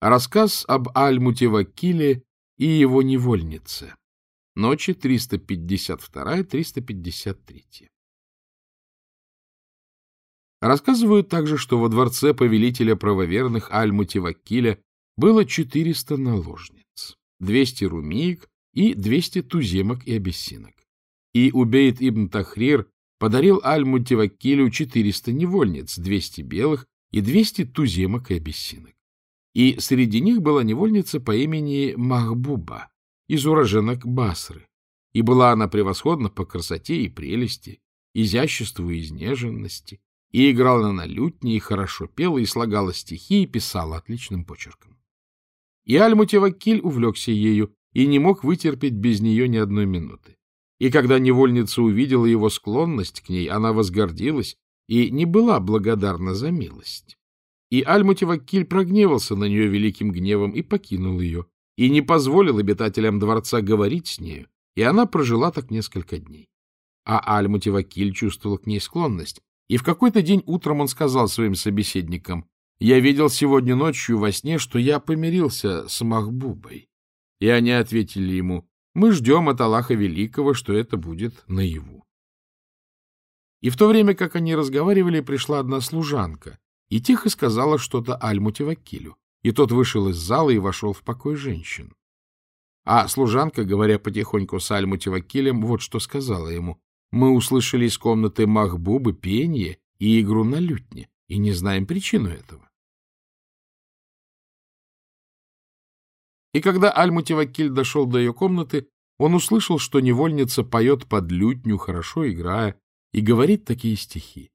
Рассказ об Аль-Мутевакиле и его невольнице. Ночи 352-353. Рассказывают также, что во дворце повелителя правоверных Аль-Мутевакиля было 400 наложниц, 200 румиек и 200 туземок и абиссинок. И Убейд ибн Тахрир подарил Аль-Мутевакилю 400 невольниц, 200 белых и 200 туземок и абиссинок. И среди них была невольница по имени Махбуба из уроженок Басры. И была она превосходна по красоте и прелести, изяществу и изнеженности, и играла на лютне, и хорошо пела, и слагала стихи, и писала отличным почерком. И Аль-Мутевакиль увлекся ею и не мог вытерпеть без нее ни одной минуты. И когда невольница увидела его склонность к ней, она возгордилась и не была благодарна за милость. И Аль-Мутевакиль прогневался на нее великим гневом и покинул ее, и не позволил обитателям дворца говорить с нею, и она прожила так несколько дней. А Аль-Мутевакиль чувствовал к ней склонность, и в какой-то день утром он сказал своим собеседникам, «Я видел сегодня ночью во сне, что я помирился с Махбубой». И они ответили ему, «Мы ждем от Аллаха Великого, что это будет наяву». И в то время, как они разговаривали, пришла одна служанка и тихо сказала что-то Аль-Мутевакилю, и тот вышел из зала и вошел в покой женщин. А служанка, говоря потихоньку с Аль-Мутевакилем, вот что сказала ему, мы услышали из комнаты Махбубы пение и игру на лютне, и не знаем причину этого. И когда Аль-Мутивакиль дошел до ее комнаты, он услышал, что невольница поет под лютню, хорошо играя, и говорит такие стихи.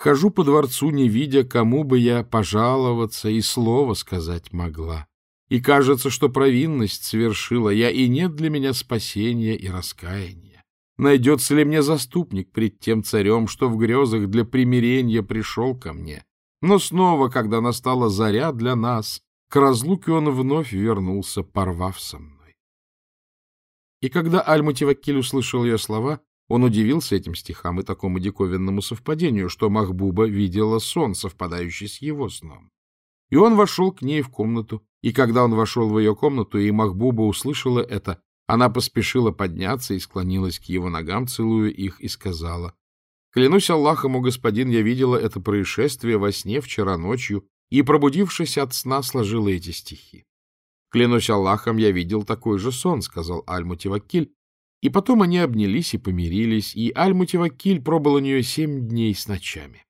«Хожу по дворцу, не видя, кому бы я пожаловаться и слово сказать могла. И кажется, что провинность совершила я, и нет для меня спасения и раскаяния. Найдется ли мне заступник пред тем царем, что в грезах для примирения пришел ко мне? Но снова, когда настала заря для нас, к разлуке он вновь вернулся, порвав со мной. И когда Аль-Мутивакиль услышал ее слова, он удивился этим стихам и такому диковинному совпадению, что Махбуба видела сон, совпадающий с его сном. И он вошел к ней в комнату, и когда он вошел в ее комнату, и Махбуба услышала это, она поспешила подняться и склонилась к его ногам, целуя их, и сказала, «Клянусь Аллахом, о господин, я видела это происшествие во сне вчера ночью и, пробудившись от сна, сложила эти стихи. «Клянусь Аллахом, я видел такой же сон», — сказал Аль-Мутивакиль. И потом они обнялись и помирились, и Аль-Мутивакиль пробыл у нее семь дней с ночами.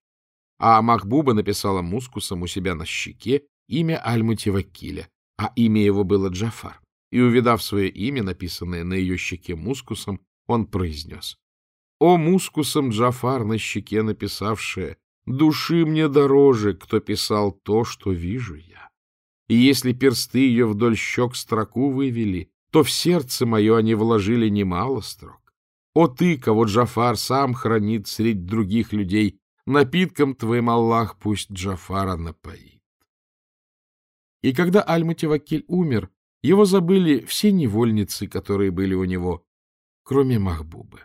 А Махбуба написала мускусом у себя на щеке имя Аль-Мутивакиля, а имя его было Джафар и, увидав свое имя, написанное на ее щеке мускусом, он произнес. «О, мускусом Джафар на щеке написавшее, души мне дороже, кто писал то, что вижу я. И если персты ее вдоль щек строку вывели, то в сердце мое они вложили немало строк. О ты, кого Джафар сам хранит среди других людей, напитком твоим Аллах пусть Джафара напоит. И когда Аль-Мутивакиль умер, его забыли все невольницы, которые были у него, кроме Махбубы.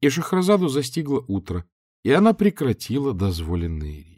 И Шахразаду застигло утро, и она прекратила дозволенные